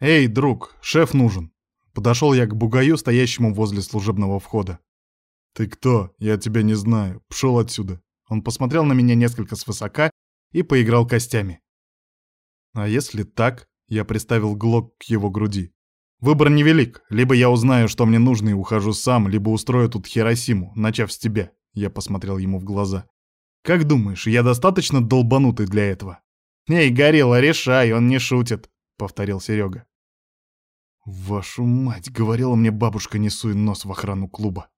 «Эй, друг, шеф нужен!» Подошел я к бугаю, стоящему возле служебного входа. «Ты кто? Я тебя не знаю. Пшел отсюда!» Он посмотрел на меня несколько свысока и поиграл костями. «А если так?» — я приставил глок к его груди. «Выбор невелик. Либо я узнаю, что мне нужно, и ухожу сам, либо устрою тут Хиросиму, начав с тебя». Я посмотрел ему в глаза. «Как думаешь, я достаточно долбанутый для этого?» «Эй, Горилла, решай, он не шутит», — повторил Серега. «Вашу мать!» — говорила мне бабушка, не суй нос в охрану клуба.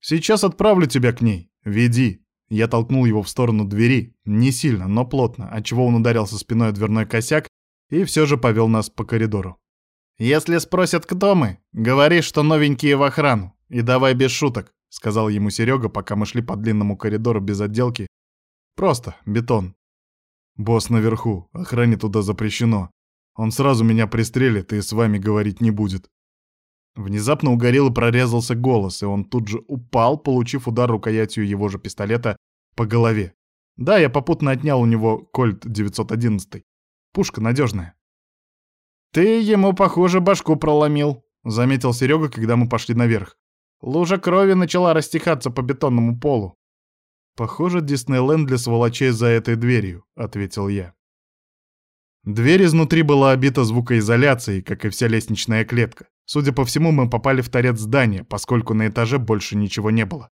«Сейчас отправлю тебя к ней. Веди». Я толкнул его в сторону двери, не сильно, но плотно, отчего он ударился спиной о дверной косяк и все же повел нас по коридору. «Если спросят, кто мы, говори, что новенькие в охрану, и давай без шуток», — сказал ему Серега, пока мы шли по длинному коридору без отделки. «Просто бетон». «Босс наверху, охране туда запрещено. Он сразу меня пристрелит и с вами говорить не будет». Внезапно у гориллы прорезался голос, и он тут же упал, получив удар рукоятью его же пистолета по голове. Да, я попутно отнял у него кольт 911. Пушка надежная. «Ты ему, похоже, башку проломил», — заметил Серега, когда мы пошли наверх. Лужа крови начала растекаться по бетонному полу. «Похоже, Диснейленд для сволочей за этой дверью», — ответил я. Дверь изнутри была обита звукоизоляцией, как и вся лестничная клетка. Судя по всему, мы попали в торец здания, поскольку на этаже больше ничего не было.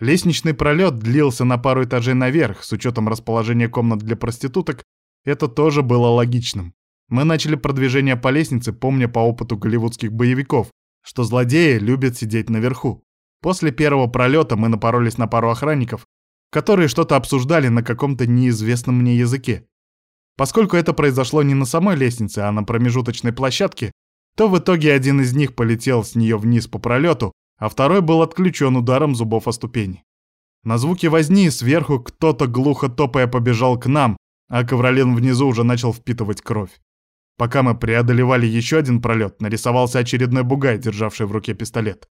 Лестничный пролет длился на пару этажей наверх, с учетом расположения комнат для проституток, это тоже было логичным. Мы начали продвижение по лестнице, помня по опыту голливудских боевиков, что злодеи любят сидеть наверху. После первого пролета мы напоролись на пару охранников, которые что-то обсуждали на каком-то неизвестном мне языке. Поскольку это произошло не на самой лестнице, а на промежуточной площадке, то в итоге один из них полетел с нее вниз по пролету, а второй был отключен ударом зубов о ступени. На звуки возни сверху кто-то глухо топая побежал к нам, а ковролин внизу уже начал впитывать кровь. Пока мы преодолевали еще один пролет, нарисовался очередной бугай, державший в руке пистолет.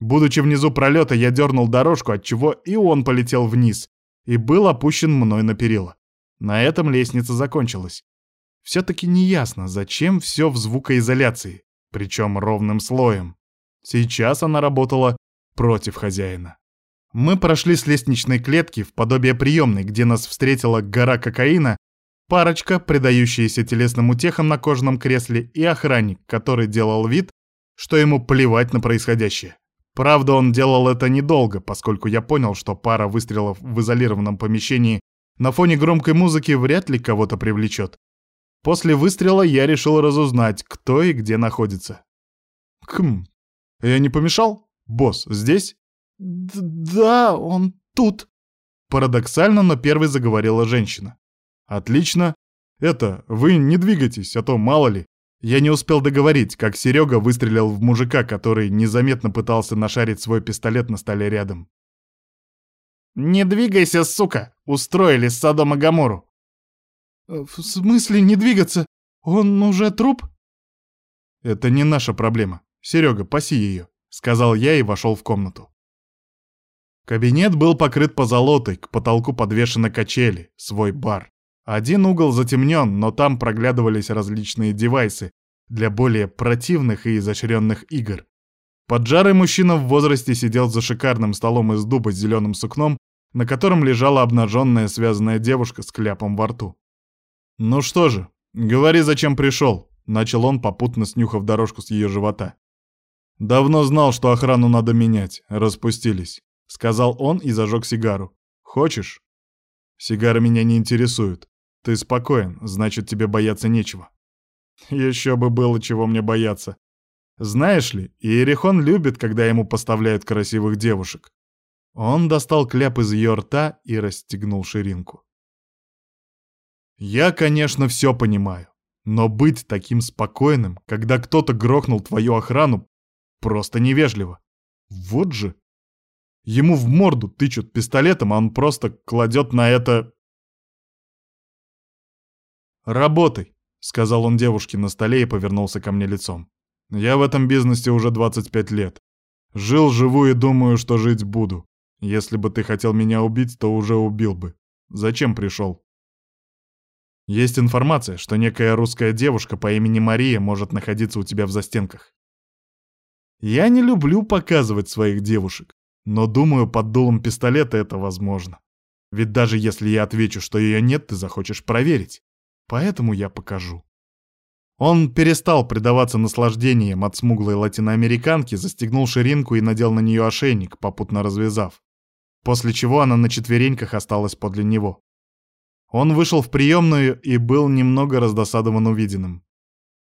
Будучи внизу пролета, я дернул дорожку, отчего и он полетел вниз, и был опущен мной на перила. На этом лестница закончилась. Все-таки неясно, зачем все в звукоизоляции, причем ровным слоем. Сейчас она работала против хозяина. Мы прошли с лестничной клетки в подобие приемной, где нас встретила гора кокаина, парочка, предающаяся телесным утехам на кожаном кресле, и охранник, который делал вид, что ему плевать на происходящее. Правда, он делал это недолго, поскольку я понял, что пара выстрелов в изолированном помещении на фоне громкой музыки вряд ли кого-то привлечет. После выстрела я решил разузнать, кто и где находится. Хм, я не помешал? Босс здесь? Д да, он тут. Парадоксально, но первой заговорила женщина. Отлично. Это, вы не двигайтесь, а то мало ли. Я не успел договорить, как Серега выстрелил в мужика, который незаметно пытался нашарить свой пистолет на столе рядом. «Не двигайся, сука! Устроили с Содом и Гамору!» «Э, «В смысле не двигаться? Он уже труп?» «Это не наша проблема. Серега, паси ее», — сказал я и вошел в комнату. Кабинет был покрыт позолотой, к потолку подвешены качели, свой бар. Один угол затемнен, но там проглядывались различные девайсы для более противных и изощренных игр. Поджарый мужчина в возрасте сидел за шикарным столом из дуба с зеленым сукном, на котором лежала обнаженная связанная девушка с кляпом во рту. «Ну что же, говори, зачем пришел», — начал он, попутно снюхав дорожку с ее живота. «Давно знал, что охрану надо менять, распустились», — сказал он и зажег сигару. «Хочешь?» «Сигары меня не интересуют. Ты спокоен, значит, тебе бояться нечего». «Еще бы было чего мне бояться», знаешь ли, Иерихон любит, когда ему поставляют красивых девушек. Он достал кляп из ее рта и расстегнул ширинку. Я, конечно, все понимаю, но быть таким спокойным, когда кто-то грохнул твою охрану, просто невежливо. Вот же. Ему в морду тычут пистолетом, а он просто кладет на это... «Работай», — сказал он девушке на столе и повернулся ко мне лицом. Я в этом бизнесе уже 25 лет. Жил, живу и думаю, что жить буду. Если бы ты хотел меня убить, то уже убил бы. Зачем пришел? Есть информация, что некая русская девушка по имени Мария может находиться у тебя в застенках. Я не люблю показывать своих девушек, но думаю, под дулом пистолета это возможно. Ведь даже если я отвечу, что ее нет, ты захочешь проверить. Поэтому я покажу. Он перестал предаваться наслаждениям от смуглой латиноамериканки, застегнул ширинку и надел на нее ошейник, попутно развязав. После чего она на четвереньках осталась подле него. Он вышел в приемную и был немного раздосадован увиденным.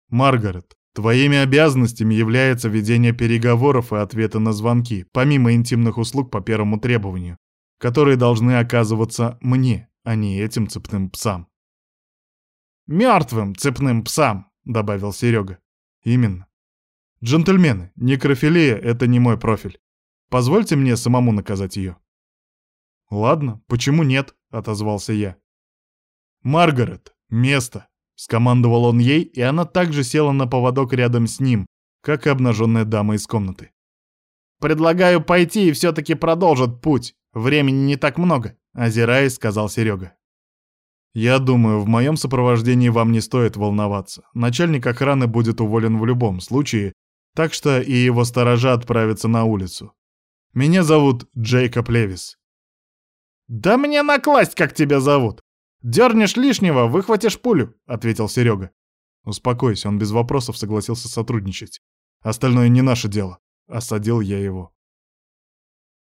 «Маргарет, твоими обязанностями является ведение переговоров и ответы на звонки, помимо интимных услуг по первому требованию, которые должны оказываться мне, а не этим цепным псам». «Мертвым цепным псам», — добавил Серега. «Именно. Джентльмены, некрофилия — это не мой профиль. Позвольте мне самому наказать ее». «Ладно, почему нет?» — отозвался я. «Маргарет, место!» — скомандовал он ей, и она также села на поводок рядом с ним, как и обнаженная дама из комнаты. «Предлагаю пойти и все-таки продолжить путь. Времени не так много», — озираясь, сказал Серега. «Я думаю, в моем сопровождении вам не стоит волноваться. Начальник охраны будет уволен в любом случае, так что и его сторожа отправятся на улицу. Меня зовут Джейкоб Левис». «Да мне накласть, как тебя зовут!» «Дернешь лишнего, выхватишь пулю», — ответил Серега. «Успокойся, он без вопросов согласился сотрудничать. Остальное не наше дело», — осадил я его.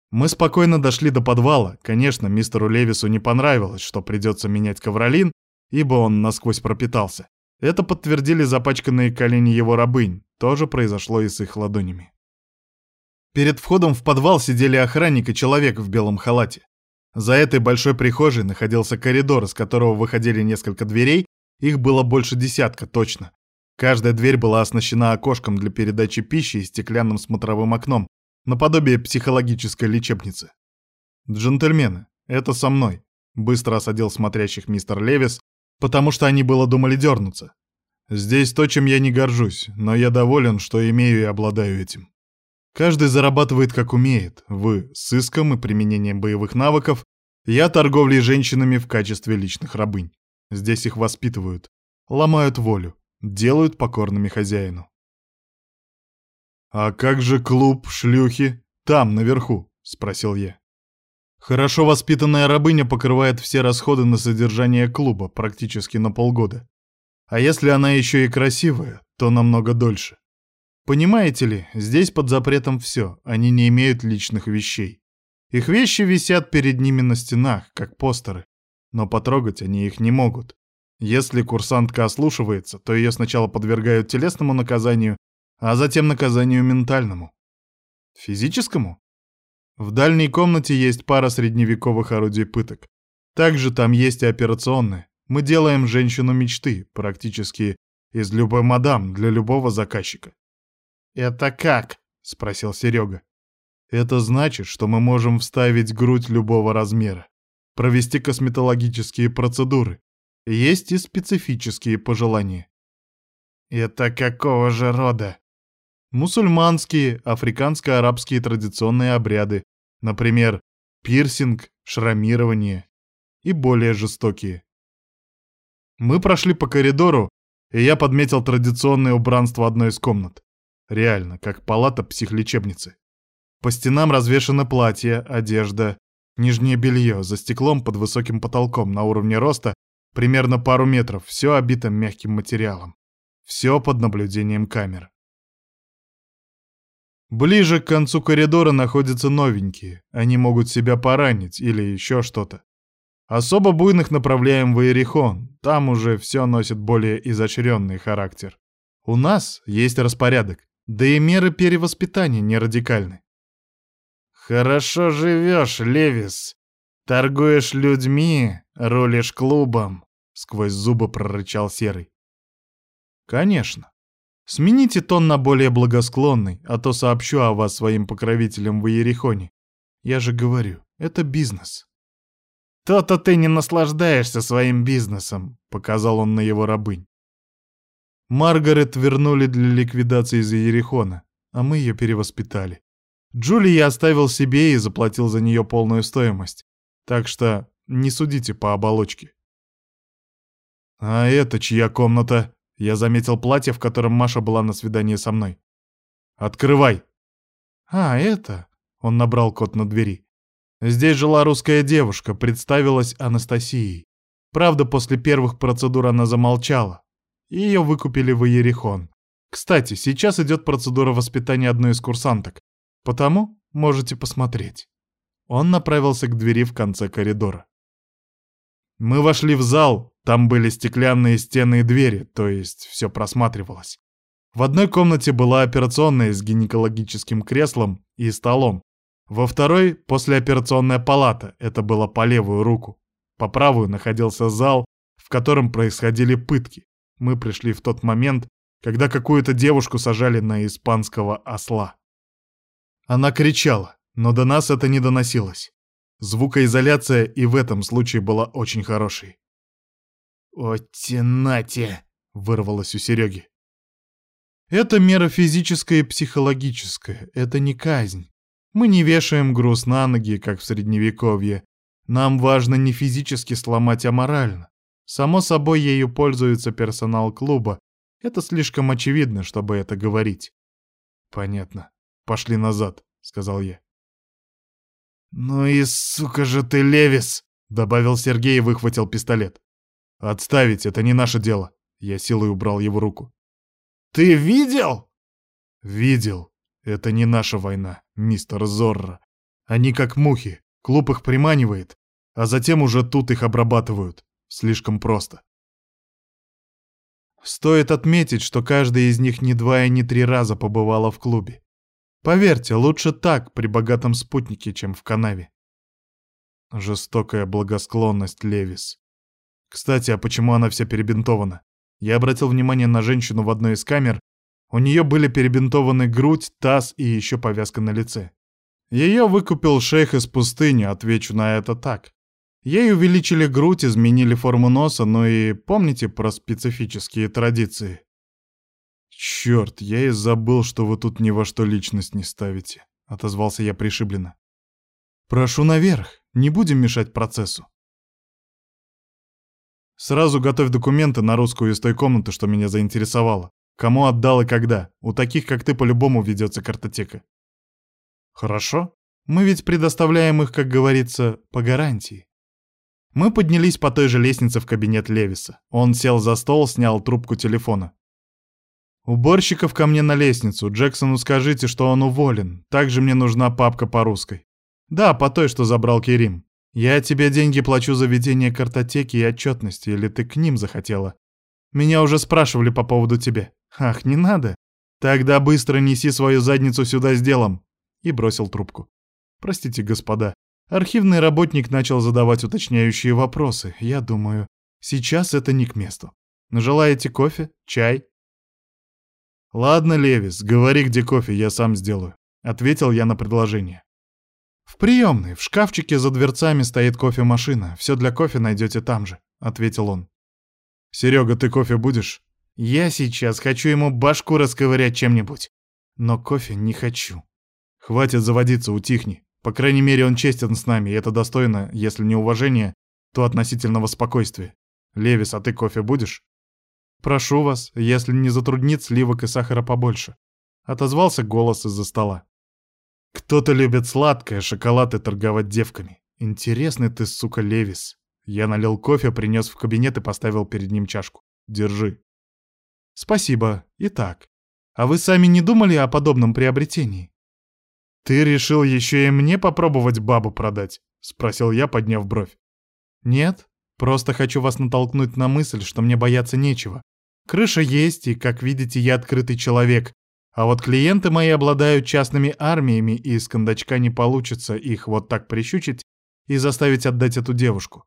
Мы спокойно дошли до подвала. Конечно, мистеру Левису не понравилось, что придется менять ковролин, ибо он насквозь пропитался. Это подтвердили запачканные колени его рабынь. Тоже произошло и с их ладонями. Перед входом в подвал сидели охранник и человек в белом халате. За этой большой прихожей находился коридор, из которого выходили несколько дверей, их было больше десятка точно. Каждая дверь была оснащена окошком для передачи пищи и стеклянным смотровым окном, наподобие психологической лечебницы. «Джентльмены, это со мной», — быстро осадил смотрящих мистер Левис, потому что они было думали дернуться. «Здесь то, чем я не горжусь, но я доволен, что имею и обладаю этим. Каждый зарабатывает как умеет. Вы — сыском и применением боевых навыков, я торговлей женщинами в качестве личных рабынь. Здесь их воспитывают, ломают волю, делают покорными хозяину. «А как же клуб, шлюхи? Там, наверху?» — спросил я. Хорошо воспитанная рабыня покрывает все расходы на содержание клуба практически на полгода. А если она еще и красивая, то намного дольше. Понимаете ли, здесь под запретом все, они не имеют личных вещей. Их вещи висят перед ними на стенах, как постеры, но потрогать они их не могут. Если курсантка ослушивается, то ее сначала подвергают телесному наказанию, а затем наказанию ментальному. Физическому? В дальней комнате есть пара средневековых орудий пыток. Также там есть и операционные. Мы делаем женщину мечты, практически из любой мадам для любого заказчика. «Это как?» — спросил Серега. «Это значит, что мы можем вставить грудь любого размера, провести косметологические процедуры. Есть и специфические пожелания». «Это какого же рода?» Мусульманские, африканско-арабские традиционные обряды, например, пирсинг, шрамирование и более жестокие. Мы прошли по коридору, и я подметил традиционное убранство одной из комнат. Реально, как палата психлечебницы. По стенам развешаны платья, одежда, нижнее белье, за стеклом под высоким потолком на уровне роста примерно пару метров, все обито мягким материалом. Все под наблюдением камер. Ближе к концу коридора находятся новенькие. Они могут себя поранить или еще что-то. Особо буйных направляем в Иерихон. Там уже все носит более изощренный характер. У нас есть распорядок. Да и меры перевоспитания не радикальны. «Хорошо живешь, Левис. Торгуешь людьми, рулишь клубом», — сквозь зубы прорычал Серый. «Конечно. Смените тон на более благосклонный, а то сообщу о вас своим покровителям в Иерихоне. Я же говорю, это бизнес». «То-то ты не наслаждаешься своим бизнесом», — показал он на его рабынь. Маргарет вернули для ликвидации из Иерихона, а мы ее перевоспитали. Джули я оставил себе и заплатил за нее полную стоимость. Так что не судите по оболочке. А это чья комната? Я заметил платье, в котором Маша была на свидании со мной. Открывай. А, это... Он набрал код на двери. Здесь жила русская девушка, представилась Анастасией. Правда, после первых процедур она замолчала. Ее выкупили в Иерихон. Кстати, сейчас идет процедура воспитания одной из курсанток, потому можете посмотреть. Он направился к двери в конце коридора. Мы вошли в зал, там были стеклянные стены и двери, то есть все просматривалось. В одной комнате была операционная с гинекологическим креслом и столом. Во второй — послеоперационная палата, это было по левую руку. По правую находился зал, в котором происходили пытки. Мы пришли в тот момент, когда какую-то девушку сажали на испанского осла. Она кричала, но до нас это не доносилось. Звукоизоляция и в этом случае была очень хорошей. «О, тенате!» — вырвалось у Сереги. «Это мера физическая и психологическая, это не казнь. Мы не вешаем груз на ноги, как в Средневековье. Нам важно не физически сломать, а морально. Само собой, ею пользуется персонал клуба, это слишком очевидно, чтобы это говорить. Понятно. Пошли назад, сказал я. Ну и сука же ты, Левис, добавил Сергей и выхватил пистолет. Отставить, это не наше дело. Я силой убрал его руку. Ты видел? Видел. Это не наша война, мистер Зорро. Они как мухи. Клуб их приманивает, а затем уже тут их обрабатывают. Слишком просто. Стоит отметить, что каждая из них не два и не три раза побывала в клубе. Поверьте, лучше так при богатом спутнике, чем в канаве. Жестокая благосклонность Левис. Кстати, а почему она вся перебинтована? Я обратил внимание на женщину в одной из камер. У нее были перебинтованы грудь, таз и еще повязка на лице. Ее выкупил шейх из пустыни, отвечу на это так. Ей увеличили грудь, изменили форму носа, ну и помните про специфические традиции? Черт, я и забыл, что вы тут ни во что личность не ставите, отозвался я пришибленно. Прошу наверх, не будем мешать процессу. Сразу готовь документы на русскую из той комнаты, что меня заинтересовало. Кому отдал и когда. У таких, как ты, по-любому ведется картотека. Хорошо. Мы ведь предоставляем их, как говорится, по гарантии. Мы поднялись по той же лестнице в кабинет Левиса. Он сел за стол, снял трубку телефона. «Уборщиков ко мне на лестницу. Джексону скажите, что он уволен. Также мне нужна папка по русской. Да, по той, что забрал Керим. Я тебе деньги плачу за ведение картотеки и отчетности, или ты к ним захотела? Меня уже спрашивали по поводу тебя. Ах, не надо. Тогда быстро неси свою задницу сюда с делом. И бросил трубку. Простите, господа, Архивный работник начал задавать уточняющие вопросы. Я думаю, сейчас это не к месту. Желаете кофе? Чай? Ладно, Левис, говори, где кофе, я сам сделаю. Ответил я на предложение. В приемной, в шкафчике за дверцами стоит кофемашина. Все для кофе найдете там же, ответил он. Серега, ты кофе будешь? Я сейчас хочу ему башку расковырять чем-нибудь. Но кофе не хочу. Хватит заводиться, утихни. По крайней мере, он честен с нами, и это достойно, если не уважения, то относительного спокойствия. Левис, а ты кофе будешь? Прошу вас, если не затруднит, сливок и сахара побольше. Отозвался голос из-за стола. Кто-то любит сладкое, шоколад и торговать девками. Интересный ты, сука, Левис. Я налил кофе, принес в кабинет и поставил перед ним чашку. Держи. Спасибо. Итак, а вы сами не думали о подобном приобретении? «Ты решил еще и мне попробовать бабу продать?» — спросил я, подняв бровь. «Нет, просто хочу вас натолкнуть на мысль, что мне бояться нечего. Крыша есть, и, как видите, я открытый человек. А вот клиенты мои обладают частными армиями, и из кондачка не получится их вот так прищучить и заставить отдать эту девушку.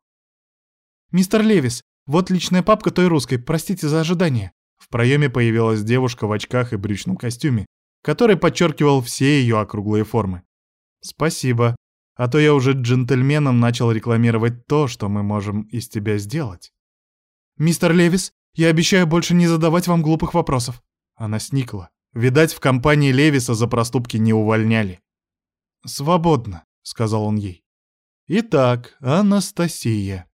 «Мистер Левис, вот личная папка той русской, простите за ожидание». В проеме появилась девушка в очках и брючном костюме, который подчеркивал все ее округлые формы. «Спасибо, а то я уже джентльменом начал рекламировать то, что мы можем из тебя сделать». «Мистер Левис, я обещаю больше не задавать вам глупых вопросов». Она сникла. Видать, в компании Левиса за проступки не увольняли. «Свободно», — сказал он ей. «Итак, Анастасия.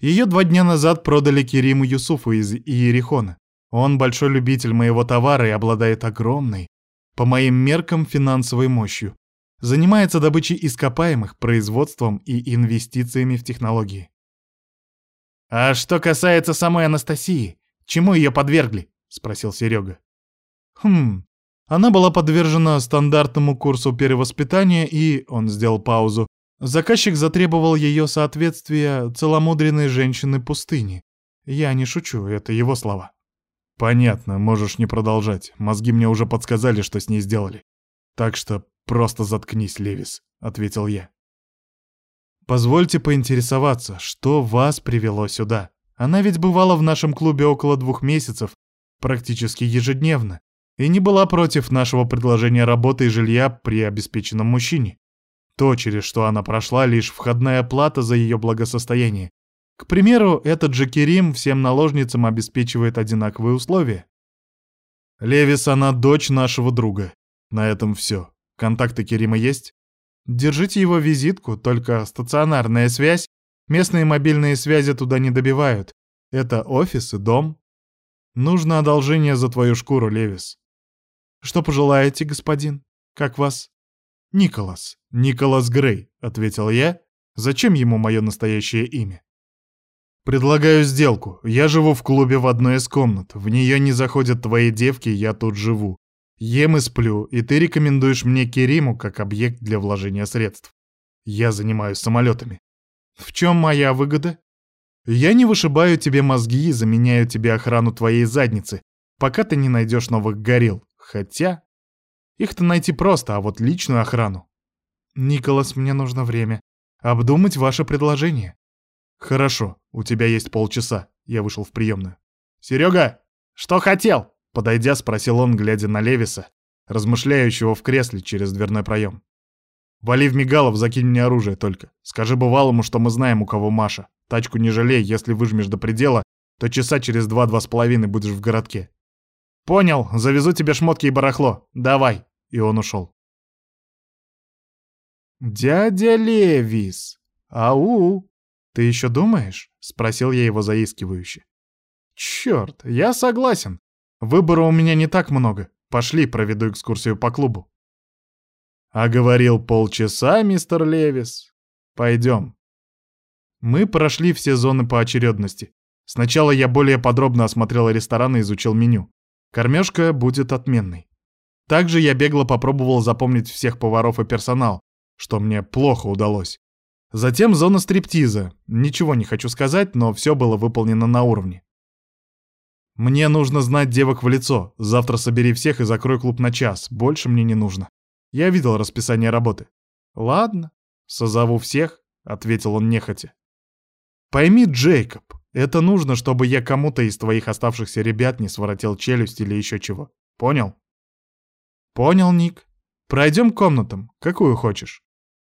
Ее два дня назад продали Кериму Юсуфу из Иерихона. Он большой любитель моего товара и обладает огромной, по моим меркам, финансовой мощью. Занимается добычей ископаемых, производством и инвестициями в технологии. «А что касается самой Анастасии, чему ее подвергли?» — спросил Серега. «Хм, она была подвержена стандартному курсу перевоспитания и, он сделал паузу, заказчик затребовал ее соответствия целомудренной женщины пустыни. Я не шучу, это его слова. Понятно, можешь не продолжать. Мозги мне уже подсказали, что с ней сделали. Так что просто заткнись, Левис, ответил я. Позвольте поинтересоваться, что вас привело сюда? Она ведь бывала в нашем клубе около двух месяцев, практически ежедневно и не была против нашего предложения работы и жилья при обеспеченном мужчине. То, через что она прошла, лишь входная плата за ее благосостояние. К примеру, этот же Керим всем наложницам обеспечивает одинаковые условия. Левис, она дочь нашего друга. На этом все. Контакты Керима есть? Держите его визитку, только стационарная связь. Местные мобильные связи туда не добивают. Это офис и дом. Нужно одолжение за твою шкуру, Левис. «Что пожелаете, господин? Как вас?» «Николас. Николас Грей», — ответил я. «Зачем ему мое настоящее имя?» «Предлагаю сделку. Я живу в клубе в одной из комнат. В нее не заходят твои девки, я тут живу. Ем и сплю, и ты рекомендуешь мне Кериму как объект для вложения средств. Я занимаюсь самолетами. В чем моя выгода? Я не вышибаю тебе мозги и заменяю тебе охрану твоей задницы, пока ты не найдешь новых горил. Хотя... Их-то найти просто, а вот личную охрану... Николас, мне нужно время. Обдумать ваше предложение. Хорошо, у тебя есть полчаса. Я вышел в приемную. Серега, что хотел? Подойдя, спросил он, глядя на Левиса, размышляющего в кресле через дверной проем. «Вали в Мигалов, закинь мне оружие только. Скажи бывалому, что мы знаем, у кого Маша. Тачку не жалей, если выжмешь до предела, то часа через два-два с половиной будешь в городке. «Понял, завезу тебе шмотки и барахло. Давай!» И он ушел. «Дядя Левис! Ау! Ты еще думаешь?» — спросил я его заискивающе. «Черт, я согласен. Выбора у меня не так много. Пошли, проведу экскурсию по клубу». «А говорил полчаса, мистер Левис. Пойдем». Мы прошли все зоны по очередности. Сначала я более подробно осмотрел ресторан и изучил меню. Кормежка будет отменной. Также я бегло попробовал запомнить всех поваров и персонал, что мне плохо удалось. Затем зона стриптиза. Ничего не хочу сказать, но все было выполнено на уровне. Мне нужно знать девок в лицо. Завтра собери всех и закрой клуб на час. Больше мне не нужно. Я видел расписание работы. Ладно, созову всех, ответил он нехотя. Пойми, Джейкоб, это нужно, чтобы я кому-то из твоих оставшихся ребят не своротил челюсть или еще чего. Понял? Понял, Ник. Пройдем к комнатам. Какую хочешь?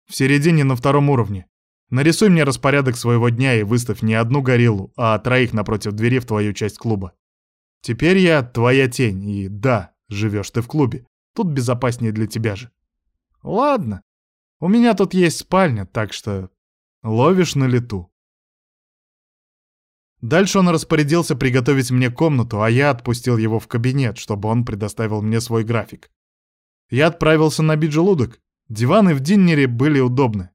В середине на втором уровне. Нарисуй мне распорядок своего дня и выставь не одну гориллу, а троих напротив двери в твою часть клуба. Теперь я твоя тень, и да, живешь ты в клубе. Тут безопаснее для тебя же. Ладно. У меня тут есть спальня, так что ловишь на лету. Дальше он распорядился приготовить мне комнату, а я отпустил его в кабинет, чтобы он предоставил мне свой график. Я отправился набить желудок. Диваны в Диннере были удобны.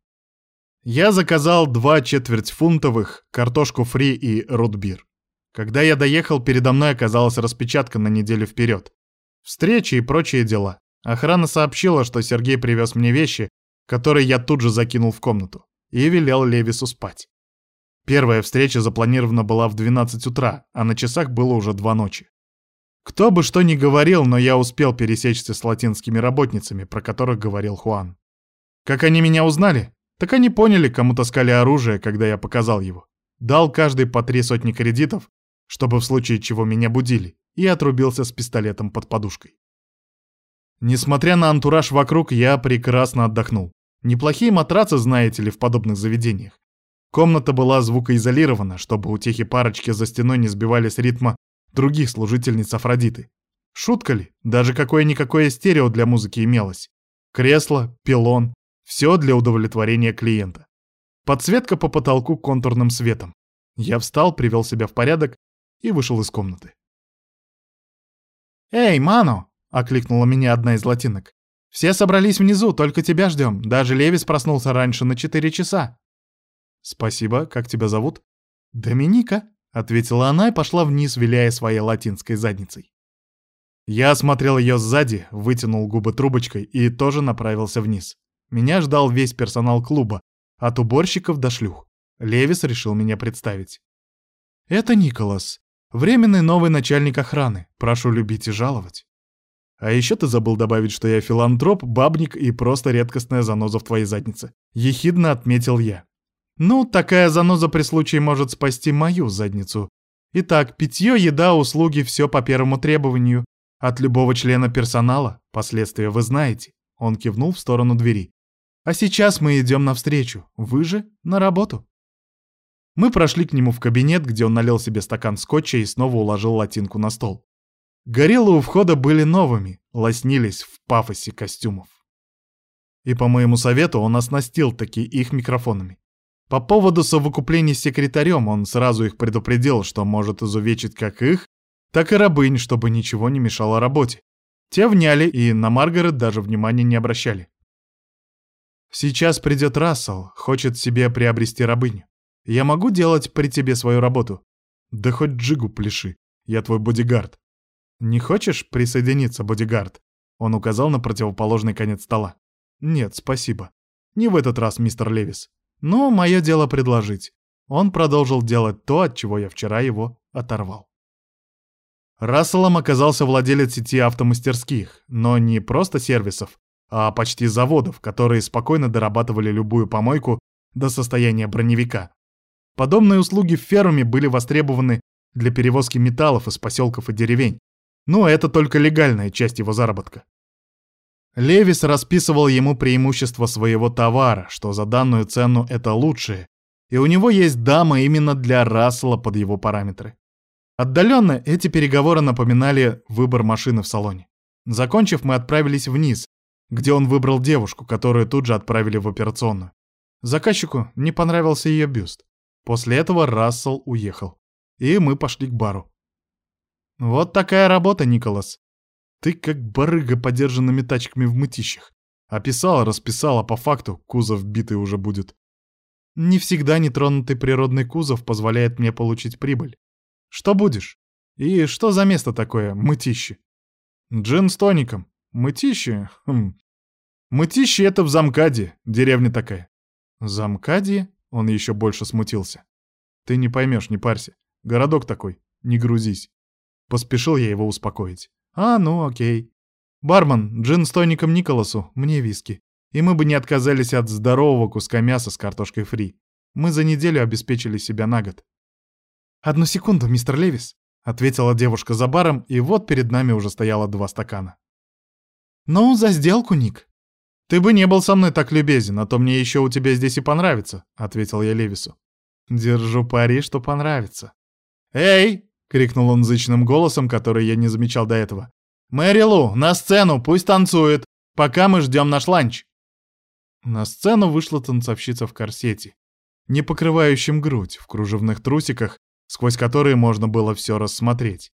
Я заказал два четвертьфунтовых, картошку фри и рутбир. Когда я доехал, передо мной оказалась распечатка на неделю вперед. Встречи и прочие дела. Охрана сообщила, что Сергей привез мне вещи, которые я тут же закинул в комнату, и велел Левису спать. Первая встреча запланирована была в 12 утра, а на часах было уже два ночи. Кто бы что ни говорил, но я успел пересечься с латинскими работницами, про которых говорил Хуан. Как они меня узнали? Так они поняли, кому таскали оружие, когда я показал его. Дал каждый по три сотни кредитов, чтобы в случае чего меня будили, и отрубился с пистолетом под подушкой. Несмотря на антураж вокруг, я прекрасно отдохнул. Неплохие матрацы, знаете ли, в подобных заведениях. Комната была звукоизолирована, чтобы утехи парочки за стеной не сбивали с ритма других служительниц Афродиты. Шутка ли? Даже какое-никакое стерео для музыки имелось. Кресло, пилон — все для удовлетворения клиента. Подсветка по потолку контурным светом. Я встал, привел себя в порядок и вышел из комнаты. «Эй, Ману!» — окликнула меня одна из латинок. «Все собрались внизу, только тебя ждем. Даже Левис проснулся раньше на четыре часа». «Спасибо. Как тебя зовут?» «Доминика», — ответила она и пошла вниз, виляя своей латинской задницей. Я осмотрел ее сзади, вытянул губы трубочкой и тоже направился вниз. Меня ждал весь персонал клуба, от уборщиков до шлюх. Левис решил меня представить. «Это Николас, временный новый начальник охраны. Прошу любить и жаловать». А еще ты забыл добавить, что я филантроп, бабник и просто редкостная заноза в твоей заднице. Ехидно отметил я. Ну, такая заноза при случае может спасти мою задницу. Итак, питье, еда, услуги, все по первому требованию. От любого члена персонала, последствия вы знаете. Он кивнул в сторону двери. А сейчас мы идем навстречу. Вы же на работу. Мы прошли к нему в кабинет, где он налил себе стакан скотча и снова уложил латинку на стол. Гориллы у входа были новыми, лоснились в пафосе костюмов. И по моему совету он оснастил таки их микрофонами. По поводу совокупления с секретарем он сразу их предупредил, что может изувечить как их, так и рабынь, чтобы ничего не мешало работе. Те вняли и на Маргарет даже внимания не обращали. Сейчас придет Рассел, хочет себе приобрести рабыню. Я могу делать при тебе свою работу? Да хоть джигу пляши, я твой бодигард. Не хочешь присоединиться, бодигард? Он указал на противоположный конец стола. Нет, спасибо. Не в этот раз, мистер Левис. Но мое дело предложить. Он продолжил делать то, от чего я вчера его оторвал. Расселом оказался владелец сети автомастерских, но не просто сервисов, а почти заводов, которые спокойно дорабатывали любую помойку до состояния броневика. Подобные услуги в ферме были востребованы для перевозки металлов из поселков и деревень, но это только легальная часть его заработка. Левис расписывал ему преимущества своего товара, что за данную цену это лучшее, и у него есть дама именно для Рассела под его параметры. Отдаленно эти переговоры напоминали выбор машины в салоне. Закончив, мы отправились вниз, где он выбрал девушку, которую тут же отправили в операционную. Заказчику не понравился ее бюст. После этого Рассел уехал. И мы пошли к бару. Вот такая работа, Николас. Ты как барыга подержанными тачками в мытищах. Описала, расписала, по факту кузов битый уже будет. Не всегда нетронутый природный кузов позволяет мне получить прибыль. Что будешь? И что за место такое, мытище? Джин с тоником. Мытище? Хм. Мытище — это в Замкаде, деревня такая. Замкаде? Он еще больше смутился. Ты не поймешь, не парься. Городок такой, не грузись. Поспешил я его успокоить. А, ну окей. Бармен, джин с тоником Николасу, мне виски. И мы бы не отказались от здорового куска мяса с картошкой фри. Мы за неделю обеспечили себя на год. «Одну секунду, мистер Левис», — ответила девушка за баром, и вот перед нами уже стояло два стакана. «Ну, за сделку, Ник». «Ты бы не был со мной так любезен, а то мне еще у тебя здесь и понравится», — ответил я Левису. «Держу пари, что понравится». «Эй!» — крикнул он зычным голосом, который я не замечал до этого. «Мэри Лу, на сцену, пусть танцует, пока мы ждем наш ланч». На сцену вышла танцовщица в корсете, не покрывающем грудь, в кружевных трусиках сквозь которые можно было все рассмотреть.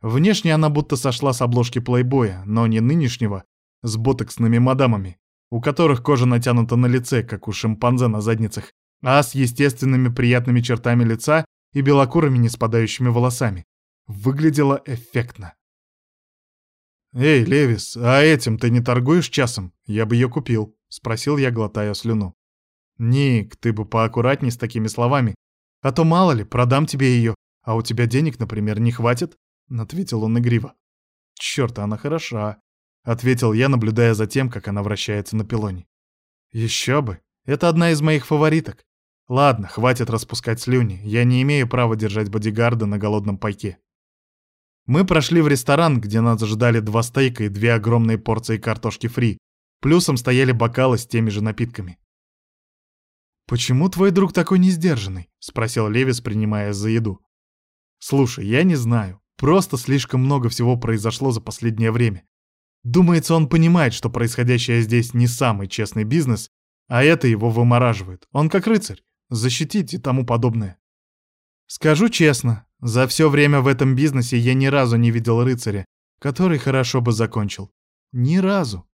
Внешне она будто сошла с обложки плейбоя, но не нынешнего, с ботоксными мадамами, у которых кожа натянута на лице, как у шимпанзе на задницах, а с естественными приятными чертами лица и белокурыми не спадающими волосами. Выглядела эффектно. «Эй, Левис, а этим ты не торгуешь часом? Я бы ее купил», — спросил я, глотая слюну. «Ник, ты бы поаккуратней с такими словами. А то мало ли, продам тебе ее, а у тебя денег, например, не хватит?» — ответил он игриво. «Чёрт, она хороша», — ответил я, наблюдая за тем, как она вращается на пилоне. «Еще бы! Это одна из моих фавориток. Ладно, хватит распускать слюни, я не имею права держать бодигарда на голодном пайке». Мы прошли в ресторан, где нас ждали два стейка и две огромные порции картошки фри. Плюсом стояли бокалы с теми же напитками. «Почему твой друг такой несдержанный?» — спросил Левис, принимая за еду. «Слушай, я не знаю. Просто слишком много всего произошло за последнее время. Думается, он понимает, что происходящее здесь не самый честный бизнес, а это его вымораживает. Он как рыцарь. Защитить и тому подобное. Скажу честно, за все время в этом бизнесе я ни разу не видел рыцаря, который хорошо бы закончил. Ни разу.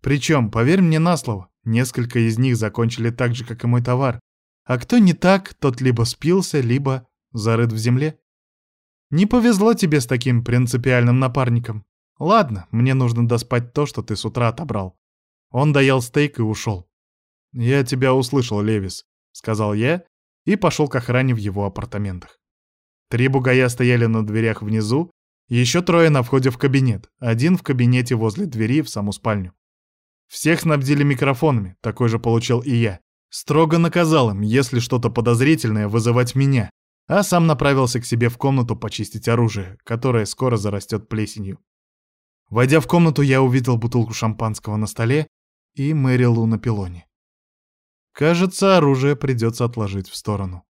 Причем, поверь мне на слово, несколько из них закончили так же, как и мой товар. А кто не так, тот либо спился, либо зарыт в земле. Не повезло тебе с таким принципиальным напарником. Ладно, мне нужно доспать то, что ты с утра отобрал. Он доел стейк и ушел. Я тебя услышал, Левис, сказал я и пошел к охране в его апартаментах. Три бугая стояли на дверях внизу, еще трое на входе в кабинет, один в кабинете возле двери в саму спальню. Всех снабдили микрофонами, такой же получил и я. Строго наказал им, если что-то подозрительное, вызывать меня, а сам направился к себе в комнату почистить оружие, которое скоро зарастет плесенью. Войдя в комнату, я увидел бутылку шампанского на столе и Мэри Лу на пилоне. Кажется, оружие придется отложить в сторону.